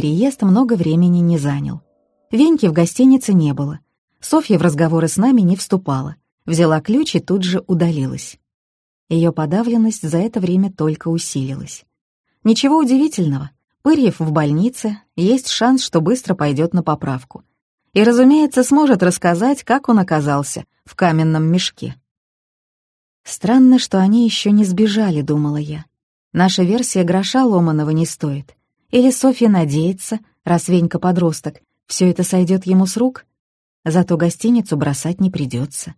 переезд много времени не занял. Веньки в гостинице не было. Софья в разговоры с нами не вступала. Взяла ключ и тут же удалилась. Ее подавленность за это время только усилилась. Ничего удивительного. Пырьев в больнице, есть шанс, что быстро пойдет на поправку. И, разумеется, сможет рассказать, как он оказался в каменном мешке. Странно, что они еще не сбежали, думала я. Наша версия гроша ломаного не стоит. Или Софья надеется, раз Венька подросток, все это сойдет ему с рук? Зато гостиницу бросать не придется.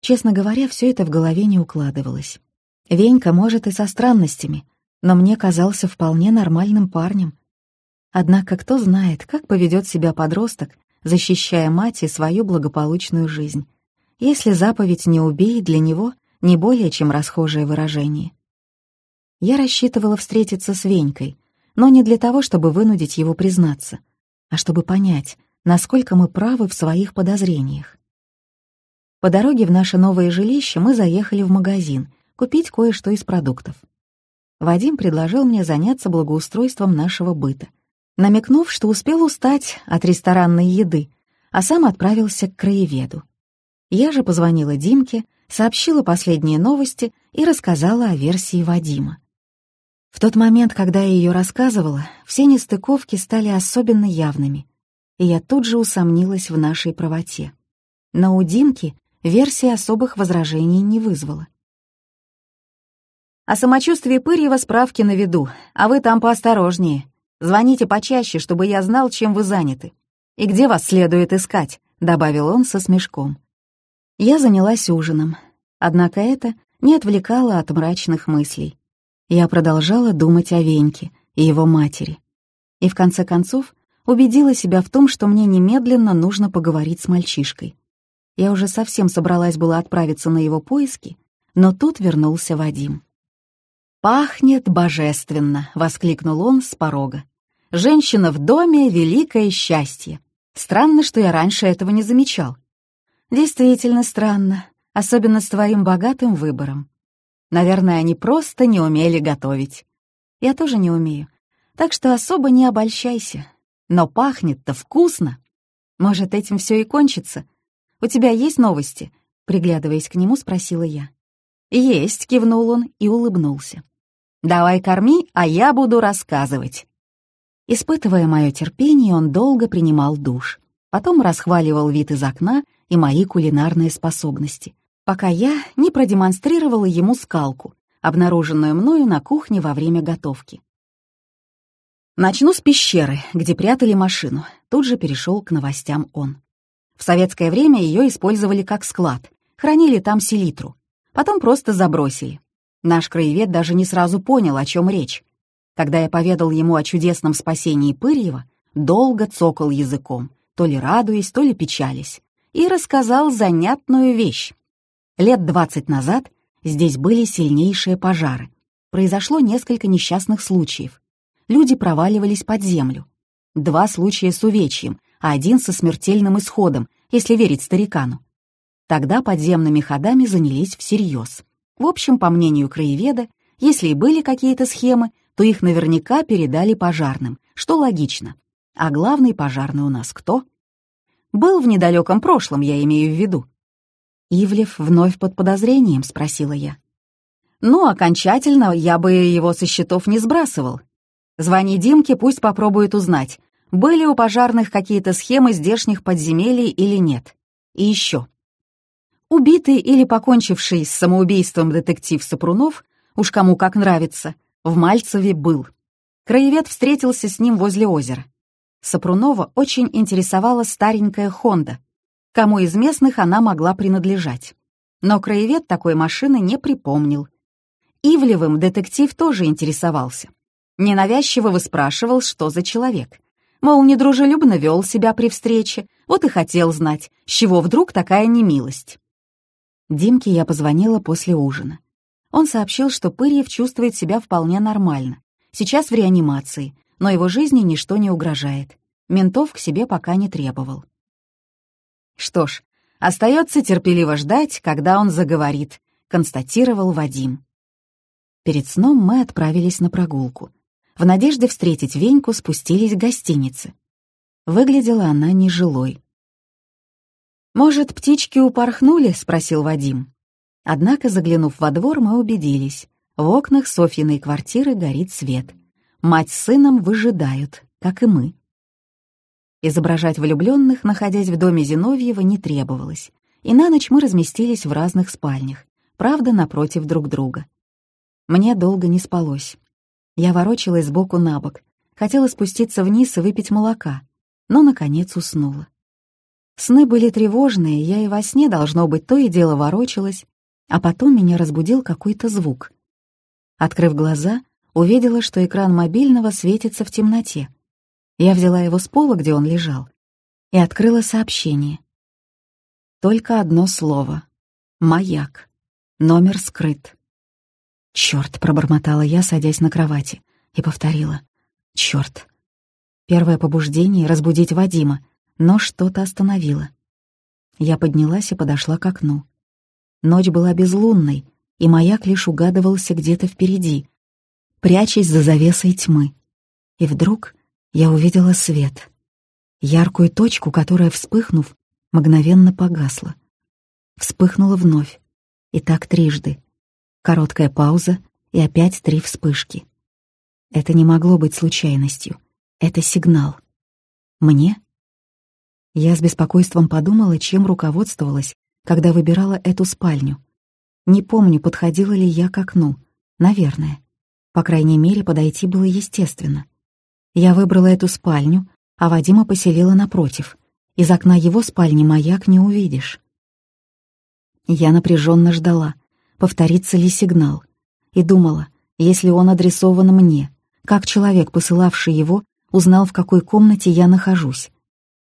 Честно говоря, все это в голове не укладывалось. Венька, может, и со странностями, но мне казался вполне нормальным парнем. Однако кто знает, как поведет себя подросток, защищая мать и свою благополучную жизнь, если заповедь «не убей» для него не более чем расхожее выражение. Я рассчитывала встретиться с Венькой, но не для того, чтобы вынудить его признаться, а чтобы понять, насколько мы правы в своих подозрениях. По дороге в наше новое жилище мы заехали в магазин купить кое-что из продуктов. Вадим предложил мне заняться благоустройством нашего быта, намекнув, что успел устать от ресторанной еды, а сам отправился к краеведу. Я же позвонила Димке, сообщила последние новости и рассказала о версии Вадима. В тот момент, когда я ее рассказывала, все нестыковки стали особенно явными, и я тут же усомнилась в нашей правоте. Но у Димки версия особых возражений не вызвала. «О самочувствии Пырьева справки на виду, а вы там поосторожнее. Звоните почаще, чтобы я знал, чем вы заняты. И где вас следует искать», — добавил он со смешком. Я занялась ужином, однако это не отвлекало от мрачных мыслей. Я продолжала думать о Веньке и его матери. И в конце концов убедила себя в том, что мне немедленно нужно поговорить с мальчишкой. Я уже совсем собралась была отправиться на его поиски, но тут вернулся Вадим. «Пахнет божественно!» — воскликнул он с порога. «Женщина в доме — великое счастье. Странно, что я раньше этого не замечал. Действительно странно, особенно с твоим богатым выбором. Наверное, они просто не умели готовить. Я тоже не умею, так что особо не обольщайся. Но пахнет-то вкусно. Может, этим все и кончится. У тебя есть новости?» Приглядываясь к нему, спросила я. «Есть», — кивнул он и улыбнулся. «Давай корми, а я буду рассказывать». Испытывая мое терпение, он долго принимал душ. Потом расхваливал вид из окна и мои кулинарные способности, пока я не продемонстрировала ему скалку, обнаруженную мною на кухне во время готовки. Начну с пещеры, где прятали машину. Тут же перешел к новостям он. В советское время ее использовали как склад, хранили там селитру. Потом просто забросили. Наш краевед даже не сразу понял, о чем речь. Когда я поведал ему о чудесном спасении Пырьева, долго цокал языком, то ли радуясь, то ли печались и рассказал занятную вещь. Лет двадцать назад здесь были сильнейшие пожары. Произошло несколько несчастных случаев. Люди проваливались под землю. Два случая с увечьем, а один со смертельным исходом, если верить старикану. Тогда подземными ходами занялись всерьез. В общем, по мнению краеведа, если и были какие-то схемы, то их наверняка передали пожарным, что логично. А главный пожарный у нас кто? Был в недалеком прошлом, я имею в виду. Ивлев вновь под подозрением, спросила я. Ну, окончательно я бы его со счетов не сбрасывал. Звони Димке, пусть попробует узнать, были у пожарных какие-то схемы здешних подземелий или нет. И еще. Убитый или покончивший с самоубийством детектив Сапрунов, уж кому как нравится, в Мальцеве был. Краевед встретился с ним возле озера. Сапрунова очень интересовала старенькая «Хонда», кому из местных она могла принадлежать. Но краевед такой машины не припомнил. Ивлевым детектив тоже интересовался. Ненавязчиво выспрашивал, что за человек. Мол, недружелюбно вел себя при встрече, вот и хотел знать, с чего вдруг такая немилость. Димке я позвонила после ужина. Он сообщил, что Пырьев чувствует себя вполне нормально. Сейчас в реанимации, но его жизни ничто не угрожает. Ментов к себе пока не требовал. Что ж, остается терпеливо ждать, когда он заговорит, констатировал Вадим. Перед сном мы отправились на прогулку. в надежде встретить Веньку спустились к гостинице. Выглядела она нежилой. «Может, птички упорхнули?» — спросил Вадим. Однако, заглянув во двор, мы убедились. В окнах Софьиной квартиры горит свет. Мать с сыном выжидают, как и мы. Изображать влюбленных, находясь в доме Зиновьева, не требовалось, и на ночь мы разместились в разных спальнях, правда, напротив друг друга. Мне долго не спалось. Я ворочалась сбоку на бок, хотела спуститься вниз и выпить молока, но, наконец, уснула. Сны были тревожные, я и во сне, должно быть, то и дело ворочалась, а потом меня разбудил какой-то звук. Открыв глаза, увидела, что экран мобильного светится в темноте. Я взяла его с пола, где он лежал, и открыла сообщение. Только одно слово. «Маяк». Номер скрыт. «Чёрт», — пробормотала я, садясь на кровати, и повторила. «Чёрт». Первое побуждение — разбудить Вадима, но что-то остановило. Я поднялась и подошла к окну. Ночь была безлунной, и маяк лишь угадывался где-то впереди, прячась за завесой тьмы. И вдруг я увидела свет. Яркую точку, которая, вспыхнув, мгновенно погасла. Вспыхнула вновь. И так трижды. Короткая пауза и опять три вспышки. Это не могло быть случайностью. Это сигнал. Мне? Я с беспокойством подумала, чем руководствовалась, когда выбирала эту спальню. Не помню, подходила ли я к окну. Наверное. По крайней мере, подойти было естественно. Я выбрала эту спальню, а Вадима поселила напротив. Из окна его спальни маяк не увидишь. Я напряженно ждала, повторится ли сигнал, и думала, если он адресован мне, как человек, посылавший его, узнал, в какой комнате я нахожусь.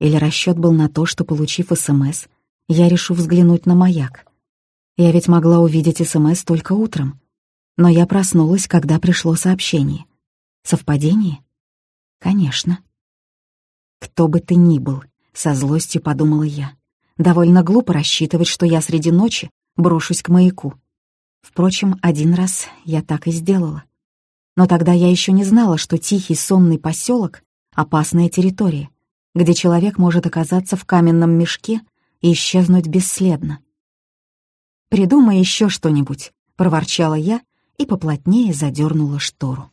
Или расчет был на то, что, получив СМС, я решу взглянуть на маяк. Я ведь могла увидеть СМС только утром. Но я проснулась, когда пришло сообщение. Совпадение? Конечно. Кто бы ты ни был, со злостью подумала я. Довольно глупо рассчитывать, что я среди ночи брошусь к маяку. Впрочем, один раз я так и сделала. Но тогда я еще не знала, что тихий сонный поселок — опасная территория, где человек может оказаться в каменном мешке и исчезнуть бесследно. «Придумай еще что-нибудь», — проворчала я и поплотнее задернула штору.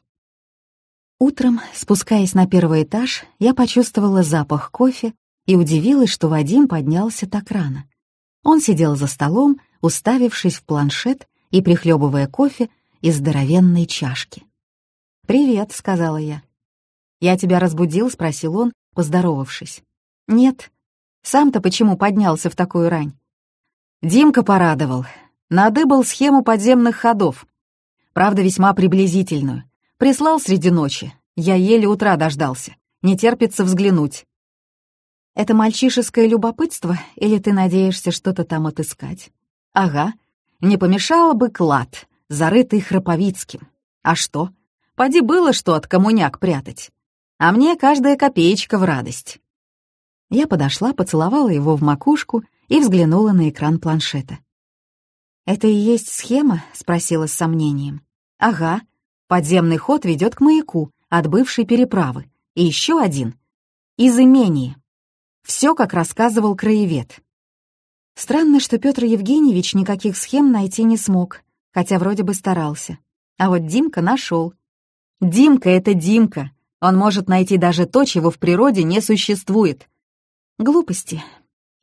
Утром, спускаясь на первый этаж, я почувствовала запах кофе и удивилась, что Вадим поднялся так рано. Он сидел за столом, уставившись в планшет и прихлебывая кофе из здоровенной чашки. «Привет», — сказала я. «Я тебя разбудил?» — спросил он, поздоровавшись. «Нет. Сам-то почему поднялся в такую рань?» Димка порадовал. Надыбал схему подземных ходов. Правда, весьма приблизительную. Прислал среди ночи. Я еле утра дождался. Не терпится взглянуть. Это мальчишеское любопытство, или ты надеешься что-то там отыскать? Ага. Не помешало бы клад, зарытый Храповицким. А что? Поди было что от коммуняк прятать. А мне каждая копеечка в радость. Я подошла, поцеловала его в макушку и взглянула на экран планшета. «Это и есть схема?» — спросила с сомнением. «Ага. Подземный ход ведет к маяку от бывшей переправы. И еще один. Из имения. Все, как рассказывал краевед. Странно, что Петр Евгеньевич никаких схем найти не смог, хотя вроде бы старался. А вот Димка нашел. Димка — это Димка. Он может найти даже то, чего в природе не существует. Глупости.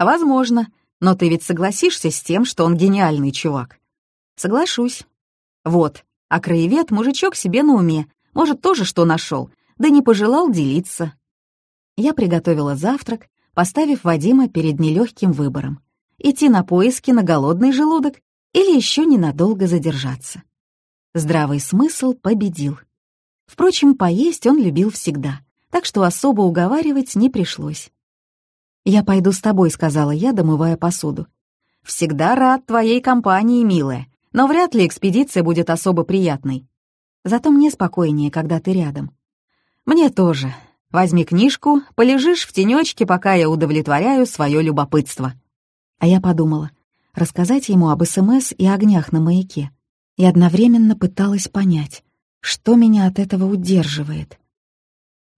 Возможно, но ты ведь согласишься с тем, что он гениальный чувак. Соглашусь. Вот, а краевед мужичок себе на уме, может, тоже что нашел, да не пожелал делиться. Я приготовила завтрак, поставив Вадима перед нелегким выбором. Идти на поиски на голодный желудок или еще ненадолго задержаться. Здравый смысл победил. Впрочем, поесть он любил всегда, так что особо уговаривать не пришлось. «Я пойду с тобой», — сказала я, домывая посуду. «Всегда рад твоей компании, милая но вряд ли экспедиция будет особо приятной. Зато мне спокойнее, когда ты рядом. Мне тоже. Возьми книжку, полежишь в тенечке, пока я удовлетворяю свое любопытство. А я подумала, рассказать ему об СМС и огнях на маяке. И одновременно пыталась понять, Что меня от этого удерживает?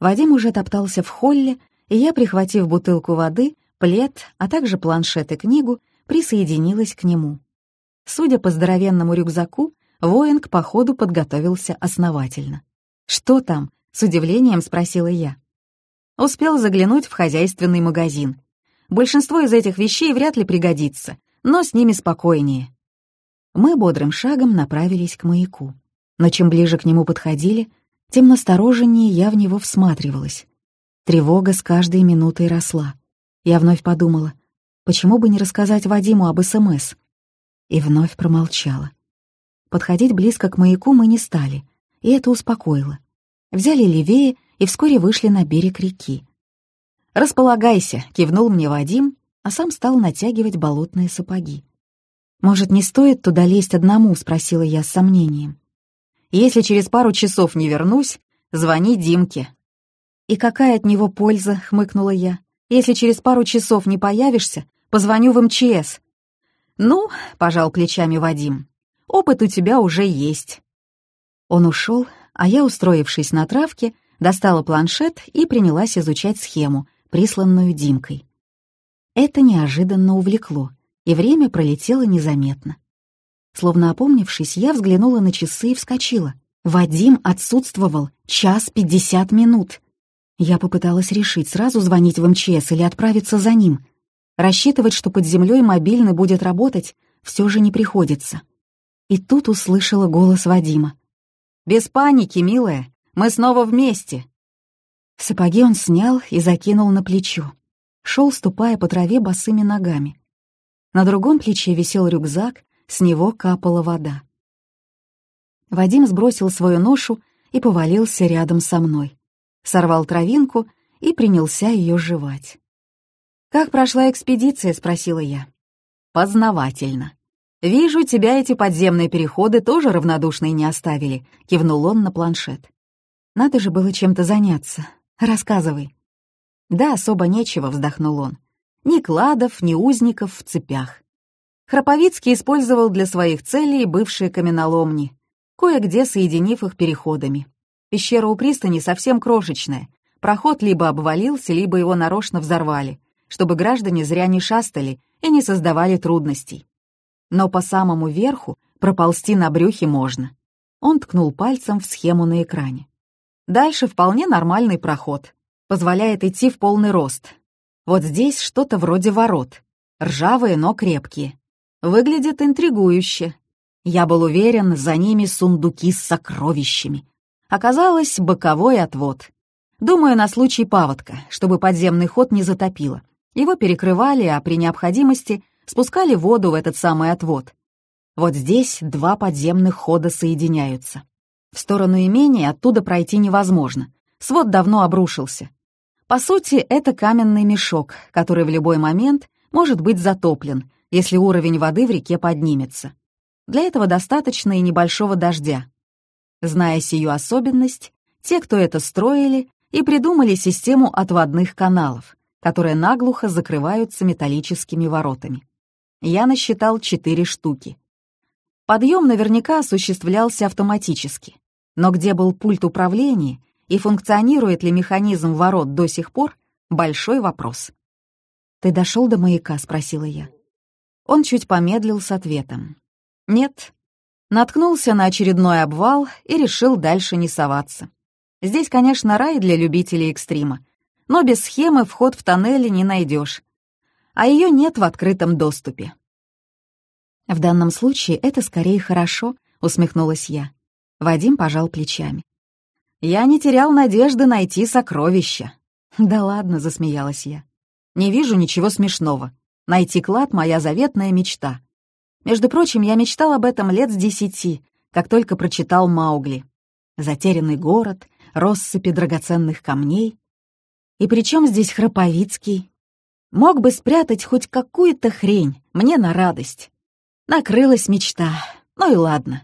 Вадим уже топтался в холле, и я, прихватив бутылку воды, плед, а также планшет и книгу, присоединилась к нему. Судя по здоровенному рюкзаку, воин к походу подготовился основательно. «Что там?» — с удивлением спросила я. Успел заглянуть в хозяйственный магазин. Большинство из этих вещей вряд ли пригодится, но с ними спокойнее. Мы бодрым шагом направились к маяку. Но чем ближе к нему подходили, тем настороженнее я в него всматривалась. Тревога с каждой минутой росла. Я вновь подумала, почему бы не рассказать Вадиму об СМС? И вновь промолчала. Подходить близко к маяку мы не стали, и это успокоило. Взяли левее и вскоре вышли на берег реки. «Располагайся», — кивнул мне Вадим, а сам стал натягивать болотные сапоги. «Может, не стоит туда лезть одному?» — спросила я с сомнением. «Если через пару часов не вернусь, звони Димке». «И какая от него польза?» — хмыкнула я. «Если через пару часов не появишься, позвоню в МЧС». «Ну», — пожал плечами Вадим, — «опыт у тебя уже есть». Он ушел, а я, устроившись на травке, достала планшет и принялась изучать схему, присланную Димкой. Это неожиданно увлекло, и время пролетело незаметно. Словно опомнившись, я взглянула на часы и вскочила. Вадим отсутствовал час пятьдесят минут. Я попыталась решить, сразу звонить в МЧС или отправиться за ним. Рассчитывать, что под землей мобильный будет работать, все же не приходится. И тут услышала голос Вадима. «Без паники, милая, мы снова вместе!» Сапоги он снял и закинул на плечо. Шел, ступая по траве босыми ногами. На другом плече висел рюкзак, с него капала вода. Вадим сбросил свою ношу и повалился рядом со мной. Сорвал травинку и принялся ее жевать. «Как прошла экспедиция?» — спросила я. «Познавательно. Вижу, тебя эти подземные переходы тоже равнодушные не оставили», — кивнул он на планшет. «Надо же было чем-то заняться. Рассказывай». «Да, особо нечего», — вздохнул он. «Ни кладов, ни узников в цепях. Храповицкий использовал для своих целей бывшие каменоломни, кое-где соединив их переходами. Пещера у пристани совсем крошечная. Проход либо обвалился, либо его нарочно взорвали, чтобы граждане зря не шастали и не создавали трудностей. Но по самому верху проползти на брюхе можно. Он ткнул пальцем в схему на экране. Дальше вполне нормальный проход. Позволяет идти в полный рост. Вот здесь что-то вроде ворот. Ржавые, но крепкие. Выглядит интригующе. Я был уверен, за ними сундуки с сокровищами. Оказалось, боковой отвод. Думаю, на случай паводка, чтобы подземный ход не затопило. Его перекрывали, а при необходимости спускали воду в этот самый отвод. Вот здесь два подземных хода соединяются. В сторону имения оттуда пройти невозможно. Свод давно обрушился. По сути, это каменный мешок, который в любой момент может быть затоплен, если уровень воды в реке поднимется. Для этого достаточно и небольшого дождя. Зная сию особенность, те, кто это строили, и придумали систему отводных каналов, которые наглухо закрываются металлическими воротами. Я насчитал четыре штуки. Подъем наверняка осуществлялся автоматически. Но где был пульт управления и функционирует ли механизм ворот до сих пор — большой вопрос. «Ты дошел до маяка?» — спросила я. Он чуть помедлил с ответом. «Нет». Наткнулся на очередной обвал и решил дальше не соваться. Здесь, конечно, рай для любителей экстрима, но без схемы вход в тоннели не найдешь, а ее нет в открытом доступе. В данном случае это скорее хорошо, усмехнулась я. Вадим пожал плечами. Я не терял надежды найти сокровища. Да ладно, засмеялась я. Не вижу ничего смешного. Найти клад — моя заветная мечта. Между прочим, я мечтал об этом лет с десяти, как только прочитал Маугли. Затерянный город, россыпи драгоценных камней. И при чем здесь Храповицкий? Мог бы спрятать хоть какую-то хрень, мне на радость. Накрылась мечта, ну и ладно.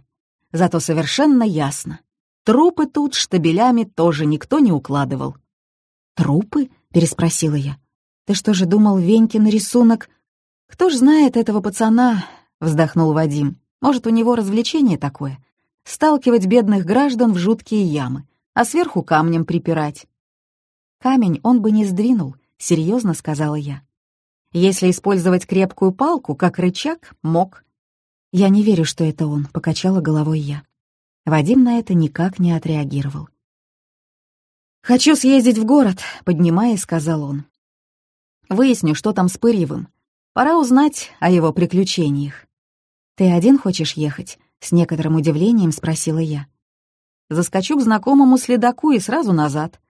Зато совершенно ясно. Трупы тут штабелями тоже никто не укладывал. «Трупы?» — переспросила я. «Ты что же думал, Венькин рисунок?» «Кто ж знает этого пацана?» — вздохнул Вадим. «Может, у него развлечение такое? сталкивать бедных граждан в жуткие ямы, а сверху камнем припирать. Камень он бы не сдвинул, серьезно сказала я. Если использовать крепкую палку, как рычаг, мог. Я не верю, что это он, покачала головой я. Вадим на это никак не отреагировал. «Хочу съездить в город», — поднимаясь, сказал он. «Выясню, что там с Пырьевым. Пора узнать о его приключениях». «Ты один хочешь ехать?» — с некоторым удивлением спросила я. «Заскочу к знакомому следаку и сразу назад.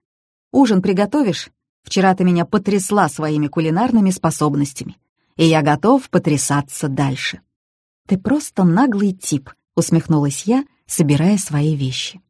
Ужин приготовишь? Вчера ты меня потрясла своими кулинарными способностями, и я готов потрясаться дальше». «Ты просто наглый тип», — усмехнулась я, собирая свои вещи.